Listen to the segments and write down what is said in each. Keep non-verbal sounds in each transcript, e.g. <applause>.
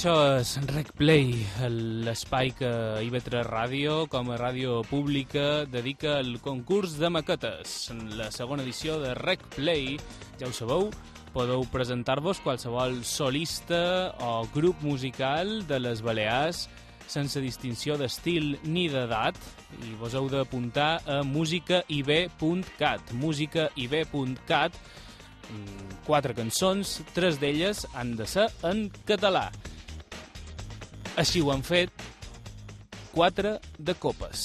això és Rec Play, l'espai que IB3 Ràdio, com a ràdio pública, dedica al concurs de maquetes. En La segona edició de Rec Play, ja ho sabeu, podeu presentar-vos qualsevol solista o grup musical de les Balears sense distinció d'estil ni d'edat i vos heu d'apuntar a musicaib.cat musicaib.cat mm, quatre cançons, tres d'elles han de ser en català. Així ho han fet 4 de copes.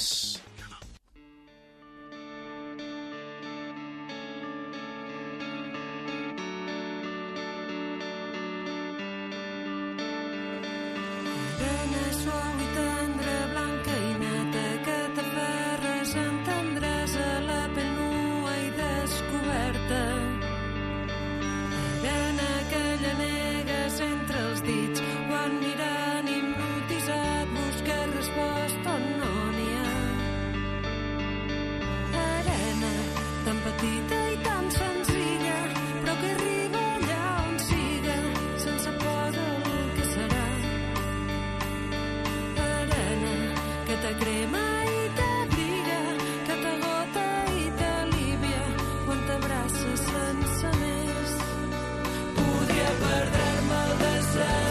Venezuela said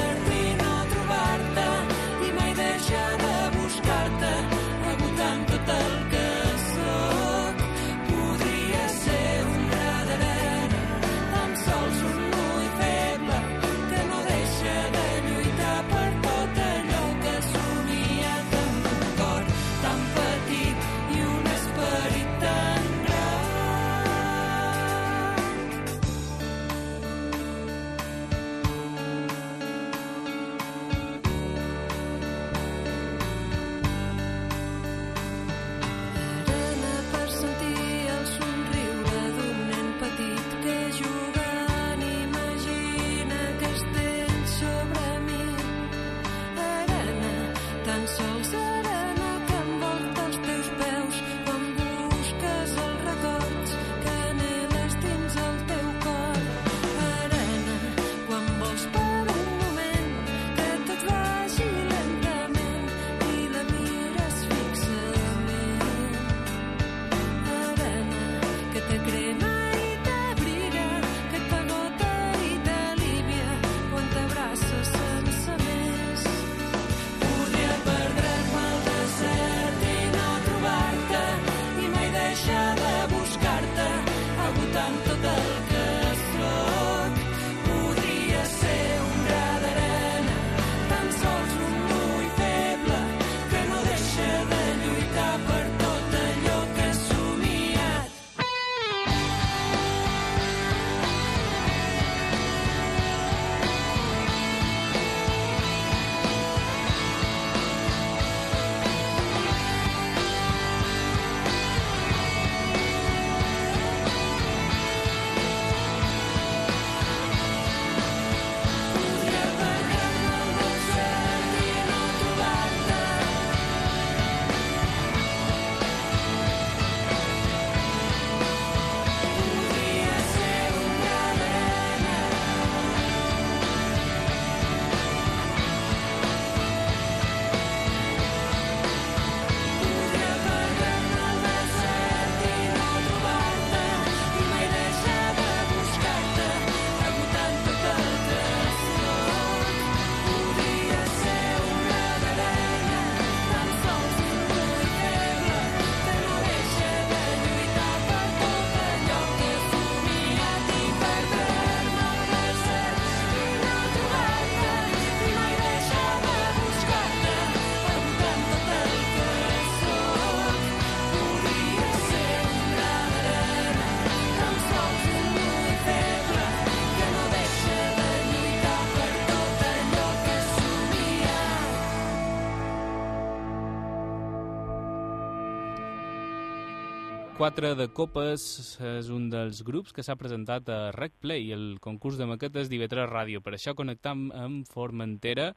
4 de Copes és un dels grups que s'ha presentat a Rec Play, el concurs de maquetes d'IV3 Ràdio. Per això connectam amb Formentera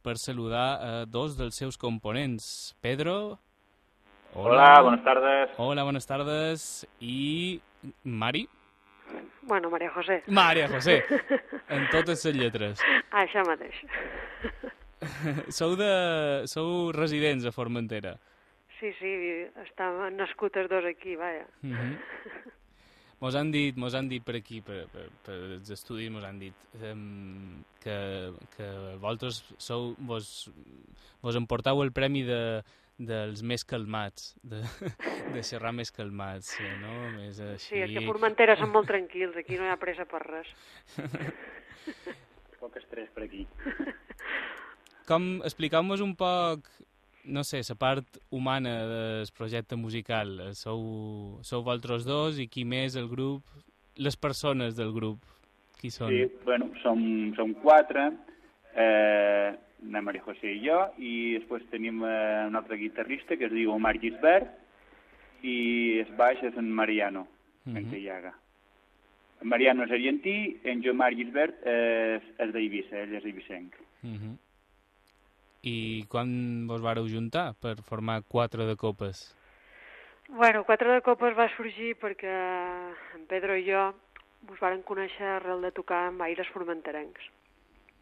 per saludar a dos dels seus components. Pedro... Hola, hola bones tardes. Hola, bones tardes. I Mari... Bueno, Maria José. Maria José, <laughs> en totes les lletres. Això mateix. <laughs> Sou, de... Sou residents a Formentera. Sí, sí, estàvem nascuts dos aquí, vaja. Mm -hmm. Mos han dit, mos han dit per aquí, per, per, per els estudis, mos han dit um, que, que vosaltres sou, vos, vos emportau el premi de, dels més calmats, de, de xerrar més calmats, eh, no? Més així... Sí, és que a Formentera són molt tranquils, aquí no hi ha pressa per res. Poc estrès per aquí. Com, expliqueu-nos un poc, no sé, la part humana del projecte musical. Sou, sou vosaltres dos i qui més el grup, les persones del grup, qui són? Sí, bueno, som, som quatre, eh, la Maria José i jo, i després tenim eh, un altre guitarrista que es diu Omar Gisbert, i el baix és en Mariano, Mhm. mm -hmm. en Callaga. En Mariano és argentí, en Jomar Gisbert és, és d'Eivissa, ell és eivissenc. Uh -huh. I quan vos vareu juntar per formar quatre de copes? Bueno, Quatre de Copes va sorgir perquè en Pedro i jo us varen conèixer arrel de tocar amb aires formenterencs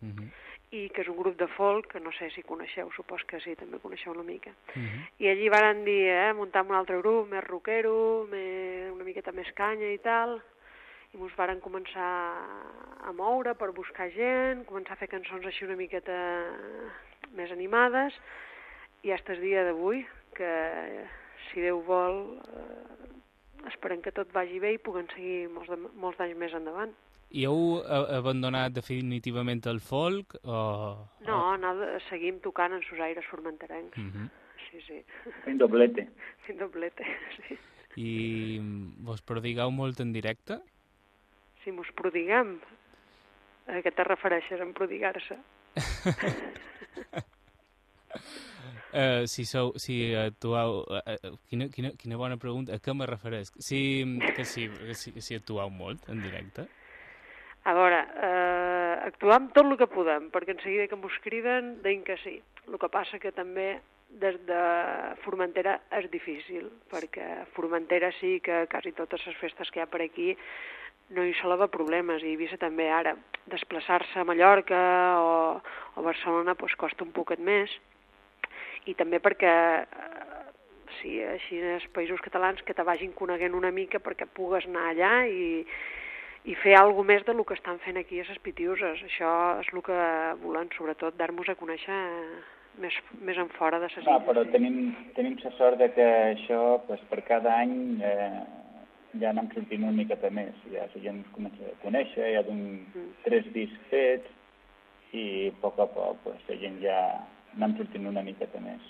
Uh -huh. i que és un grup de folk, que no sé si coneixeu, supos que sí, també coneixeu una mica. Uh -huh. I allí varen dir, eh, muntar un altre grup, més rockero, més, una miqueta més canya i tal, i ens varen començar a moure per buscar gent, començar a fer cançons així una miqueta més animades, i fins el dia d'avui, que si Déu vol, eh, esperem que tot vagi bé i puguem seguir molts, de, molts d'anys més endavant. I heu abandonat definitivament el folk o... No, anar, seguim tocant en sus aires formenterencs. Uh -huh. Sí, sí, Un doblete. <laughs> fent doblete, sí. I vos prodigueu molt en directe? Si mos prodiguem, a què te refereixes en prodigar-se? Uh, <laughs> si sou, si actueu... Uh, uh, quina, quina, quina bona pregunta. A què me refereix? Si, que si, que si, si actueu molt en directe? A veure, eh, actuam tot el que podem, perquè en seguida que mos criden, deim que sí. El que passa que també des de Formentera és difícil, perquè Formentera sí que quasi totes les festes que hi ha per aquí no hi sol haver problemes, i Eivissa també ara. Desplaçar-se a Mallorca o, o Barcelona pues, costa un poquet més, i també perquè eh, sí, així els països catalans que te vagin coneguent una mica perquè pugues anar allà i, i fer alguna més de lo que estan fent aquí a les Pitiuses. Això és el que volem, sobretot, dar-nos a conèixer més, més en fora de illes. però sí. tenim, tenim la sort de que això, pues, per cada any, eh, ja anem sortint una miqueta més. Ja la gent ens comença a conèixer, ja d'un Mm. tres discs fets, i a poc a poc pues, la gent ja anem sortint una miqueta més.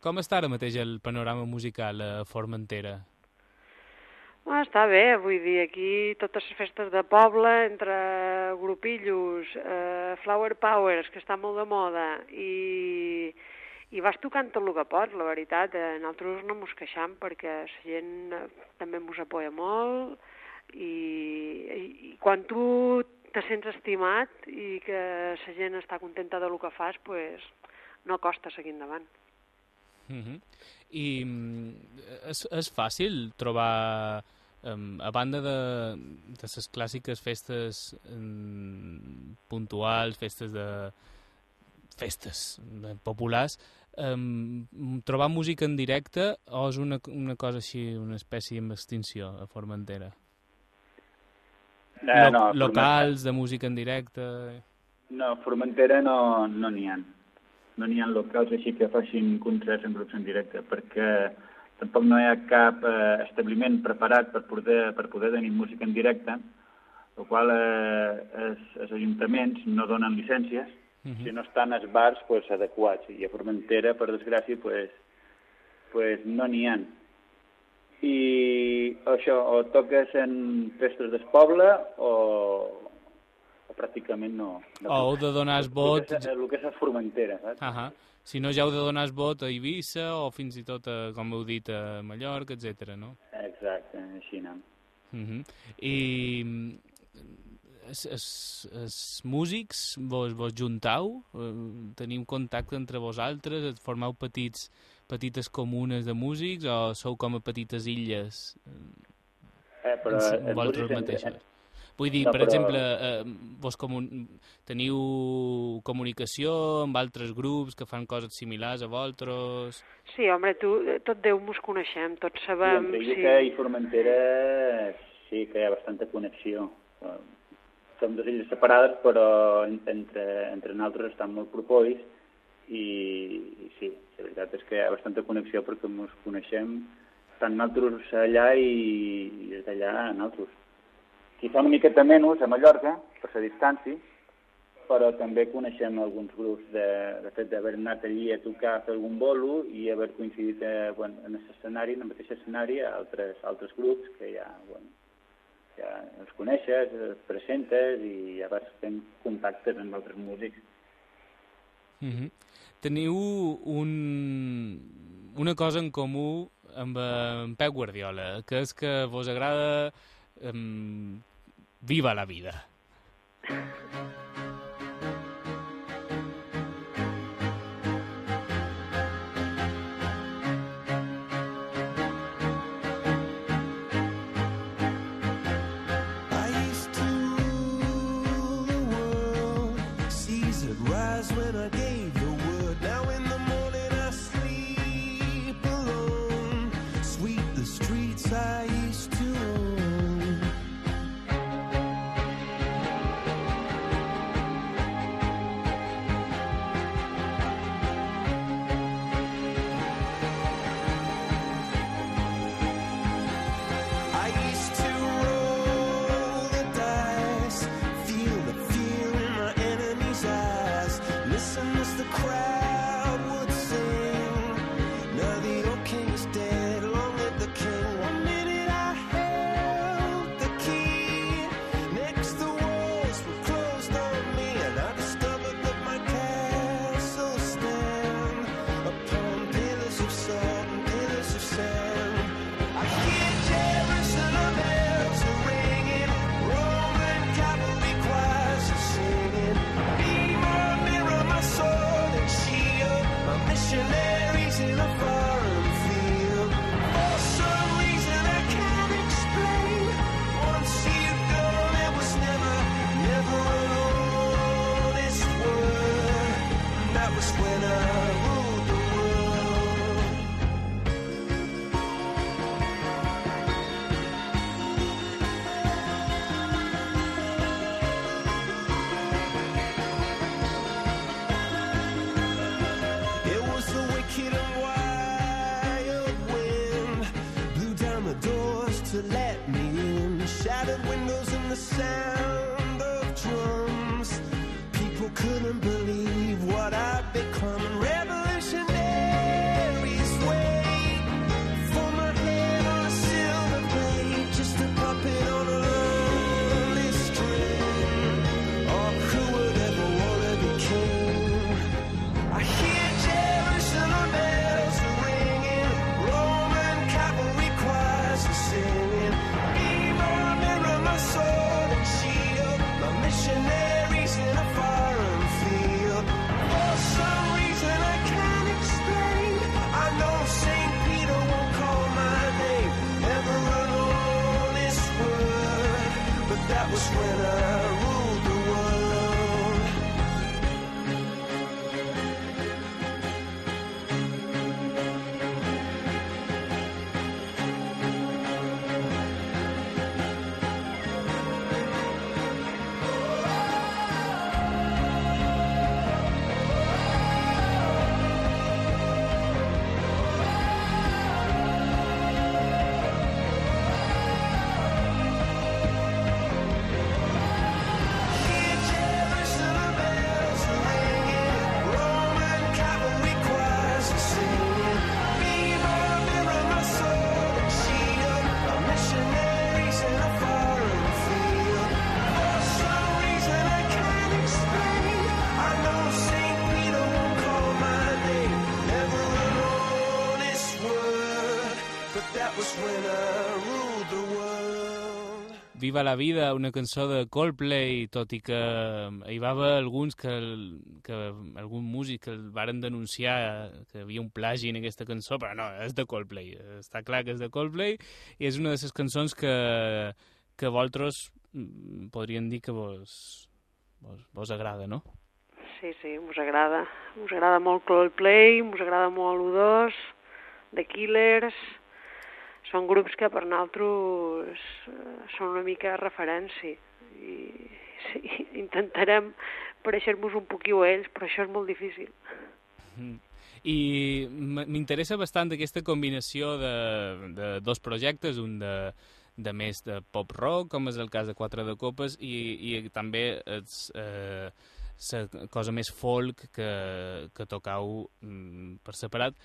Com està ara mateix el panorama musical a Formentera? Ah, està bé, vull dir, aquí totes les festes de poble, entre grupillos, eh, flower powers, que està molt de moda, i, i vas tocant tot el que pots, la veritat. Eh, nosaltres no mos queixam perquè la gent eh, també mos apoya molt, i, i, i quan tu te sents estimat i que la gent està contenta de lo que fas, pues, no costa seguir endavant. Uh -huh. I mm, és, és fàcil trobar, um, a banda de, de les clàssiques festes um, puntuals, festes de festes de, populars, um, trobar música en directe o és una, una cosa així, una espècie en extinció a Formentera? Eh, Lo- no, locals de música en directe... No, Formentera no no n'hi ha. No n'hi ha locals així que facin concerts en grups en directe, perquè tampoc no hi ha cap eh, establiment preparat per poder, per poder tenir música en directe, el qual eh, els, els ajuntaments no donen llicències Mhm. si no estan els bars pues, adequats. I a Formentera, per desgràcia, pues, pues no n'hi ha. I això, o toques en festes del poble o pràcticament no. no O heu de donar el vot... el que és, el que és a Formentera, saps? Ah si no, ja heu de donar el vot a Eivissa o fins i tot, a, com heu dit, a Mallorca, etc. no? Exacte, així anem. Uh -huh. I els, els, els músics vos, vos juntau? Eh, Teniu contacte entre vosaltres? Et formeu petits, petites comunes de músics o sou com a petites illes Eh, però en els vosaltres músics en- mateixes? Vull dir, No, per però- exemple, eh, vos comun... teniu comunicació amb altres grups que fan coses similars a vosaltres? Sí, home, tu, eh, tot Déu mos coneixem, tots Sí, sabem... entre Ica i Formentera sí que hi ha bastanta connexió. Som dues illes separades, però en- entre, entre nosaltres estan molt propòs i, i sí, la veritat és que hi ha bastanta connexió perquè ens coneixem tant nosaltres allà i, i des d'allà nosaltres. Quizà una miqueta menys a Mallorca, per la distància, però també coneixem alguns grups de, de fet d'haver anat allí a tocar fer algun bolo i haver coincidit eh, bueno, en l'escenari, en el mateix escenari, altres, altres grups que ja, bueno, ja els coneixes, els presentes i ja vas fent contactes amb altres músics. Mm -hmm. Teniu un, una cosa en comú amb en Pep Guardiola, que és que vos agrada um, Viva la vida. Viva la vida, una cançó de Coldplay, tot i que hi va haver alguns que, que algun músic que el varen denunciar que hi havia un plagi en aquesta cançó, però no, és de Coldplay, està clar que és de Coldplay, i és una de les cançons que, que vosaltres mm, podríem dir que vos, vos, vos agrada, no? Sí, sí, us agrada. Us agrada molt Coldplay, us agrada molt U2, The Killers... Són grups que per nosaltres eh, són una mica referència i sí, <laughs> intentarem pareixer-nos un poquiu a ells, però això és molt difícil. I m- m'interessa bastant aquesta combinació de, de dos projectes, un de, de més de pop rock, com és el cas de Quatre de Copes, i, i també és, eh, la cosa més folk que, que tocau mm, per separat.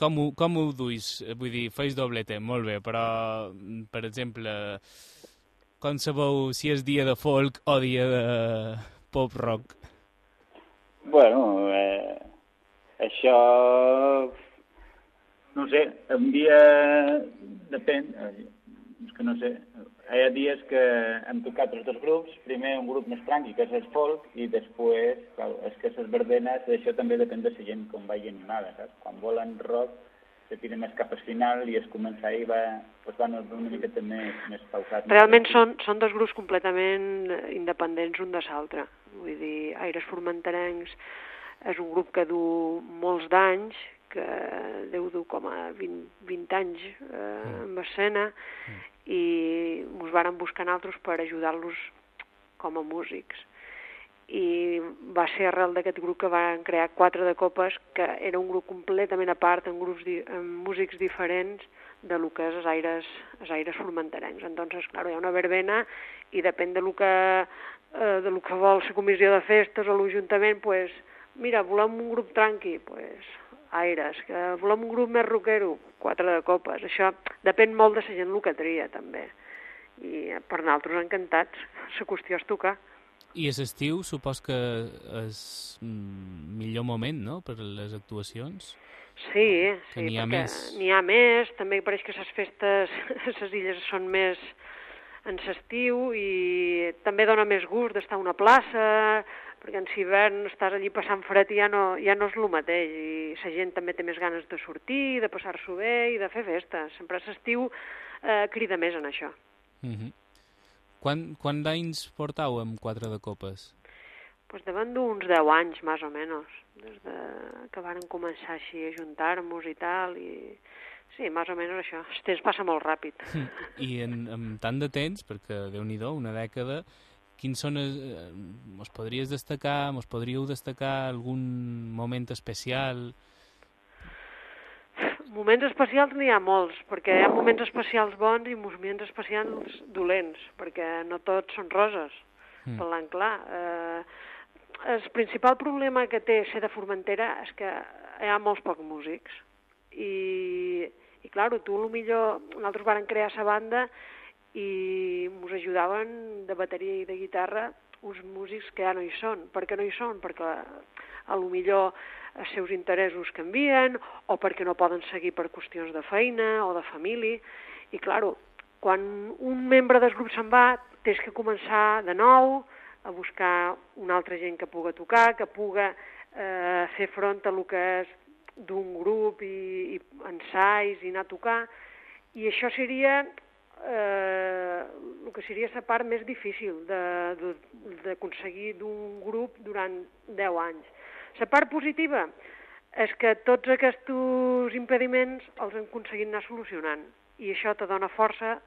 Com ho, com ho duis? Vull dir, feis doblete, molt bé, però, mm, per exemple, com sabeu si és dia de folk o dia de pop rock? Bueno, eh, això... No sé, un dia... Depèn, eh, és que no sé. Hi ha dies que hem tocat els dos grups, primer un grup més tranqui, que és el folk, i després, clar, és que les verbenes, això també depèn de la gent com vagi animada, saps? Quan volen rock, se tira més cap al final i es comença ahir va, pues van una miqueta més, més pausat. més Realment tranquil. són, són dos grups completament independents un de l'altre. Vull dir, Aires Formenterencs és un grup que du molts d'anys, que deu dur com a 20, 20 anys eh, en escena, i ens varen buscar nosaltres per ajudar-los com a músics. I va ser arrel d'aquest grup que van crear Quatre de Copes, que era un grup completament a part, amb, grups di amb músics diferents, de lo que és els aires, els aires formenterencs. Entonces, claro, hi ha una verbena i depèn de lo que, eh, de lo que vol la comissió de festes o l'Ajuntament, pues, mira, volem un grup tranqui, pues, aires, que volem un grup més rockero, quatre de copes. Això depèn molt de la gent el que tria, també. I per nosaltres encantats, <laughs> la qüestió és tocar. I a l'estiu supos que és mm, millor moment, no?, per les actuacions. Sí, sí, n'hi ha més. N'hi ha més, també pareix que les festes <laughs> les illes són més en l'estiu i també dona més gust d'estar a una plaça, perquè en hivern estàs allí passant fred i ja no, ja no és el mateix, i la gent també té més ganes de sortir, de passar-s'ho bé i de fer festes. Sempre l'estiu eh, crida més en això. Mm -hmm. Quan, quan d'anys portau amb quatre de copes? pues davant d'uns 10 anys, més o menys, des de que varen començar així a juntar-nos i tal, i sí, més o menys això. El temps passa molt ràpid. <laughs> I en, en tant de temps, perquè déu nhi una dècada, quins són... Els, eh, mos podries destacar, mos podríeu destacar algun moment especial? Moments especials n'hi ha molts, perquè hi ha moments especials bons i moments especials dolents, perquè no tots són roses, Mm. parlant clar. Eh, el principal problema que té ser de Formentera és que hi ha molts pocs músics. I, i clar, tu, millor, nosaltres vàrem crear la banda i ens ajudaven de bateria i de guitarra uns músics que ja no hi són. Per què no hi són? Perquè a lo millor els seus interessos canvien o perquè no poden seguir per qüestions de feina o de família. I, claro, quan un membre del grup se'n va, tens que començar de nou a buscar una altra gent que puga tocar, que puga eh, fer front a lo que és d'un grup i, i ensais i anar a tocar. I això seria eh, el que seria la part més difícil d'aconseguir d'un grup durant 10 anys. La part positiva és que tots aquests impediments els hem aconseguit anar solucionant i això te dona força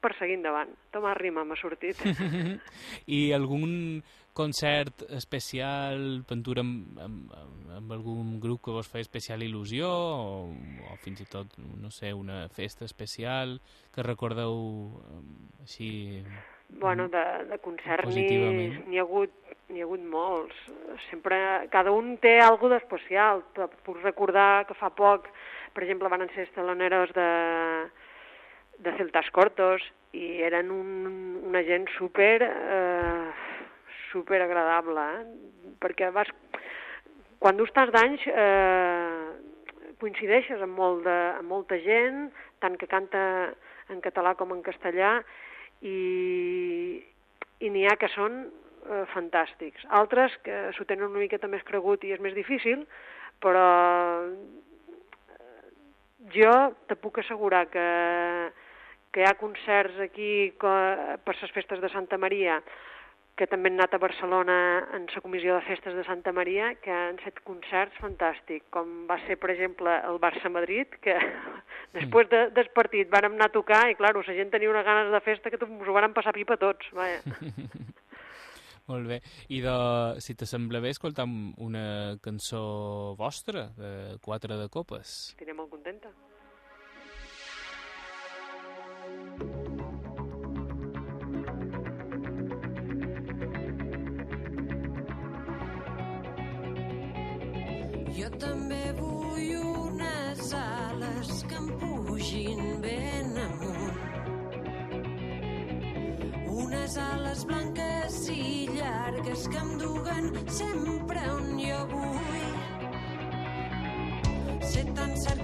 per seguir endavant. Toma rima, m'ha sortit. <laughs> I algun concert especial, pintura amb, amb, amb, algun grup que vos feia especial il·lusió o, o fins i tot, no sé, una festa especial que recordeu eh, així... Bueno, de, de concert n'hi ha, hagut, n'hi ha hagut molts. Sempre, cada un té alguna d'especial. Puc recordar que fa poc, per exemple, van ser estaloneros de, de Celtas Cortos i eren un, una gent super, eh, super agradable, eh? perquè vas, quan dus tants d'anys eh, coincideixes amb, molt de, amb molta gent, tant que canta en català com en castellà, i, i n'hi ha que són eh, fantàstics. Altres que s'ho tenen una miqueta més cregut i és més difícil, però eh, jo te puc assegurar que, que hi ha concerts aquí per les festes de Santa Maria, que també han anat a Barcelona en la comissió de festes de Santa Maria, que han fet concerts fantàstics, com va ser, per exemple, el Barça-Madrid, que <laughs> després de, del partit vàrem anar a tocar i, clar, la gent tenia unes ganes de festa que ens ho vàrem passar pipa tots. Vaja. <laughs> Molt bé. I de, si t'assembla bé, escoltam una cançó vostra, de Quatre de Copes. Estiré molt contenta. També vull unes ales que em pugin ben amunt. Unes ales blanques i llargues que em duguen sempre on jo vull. Ser tan cert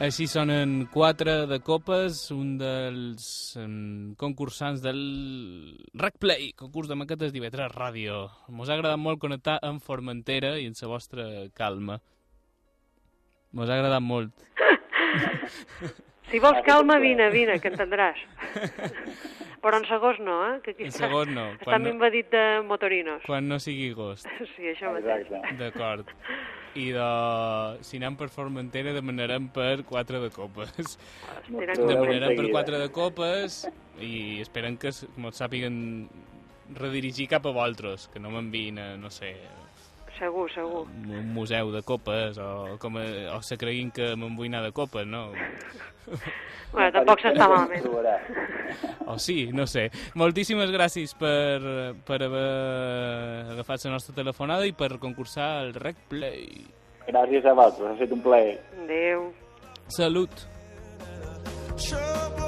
Així sonen quatre de copes, un dels um, concursants del Rec Play, concurs de maquetes d'IV3 Ràdio. Mos ha agradat molt connectar amb Formentera i en la vostra calma. Mos ha agradat molt. <laughs> Si vols calma, vine, vine, que entendràs. <laughs> Però en segons no, eh? Que aquí En està, segon no, està quan no- invadit de motorinos. Quan no sigui agost. <laughs> Sí, això mateix. Exacte. D'acord. I de... si anem per Formentera demanarem per quatre de copes. Demanarem per seguida. quatre de copes i esperem que s- mos sàpiguen redirigir cap a vosaltres, que no m'enviïn a, no sé, Segur, segur. un museu de copes o, com a, o se creguin que me'n vull anar de copes, no? <laughs> Bueno, tampoc s'està malament. O sí, no sé. Moltíssimes gràcies per, per haver agafat la nostra telefonada i per concursar al Rec Play. Gràcies a vosaltres, ha estat un plaer. Adéu. Salut! Try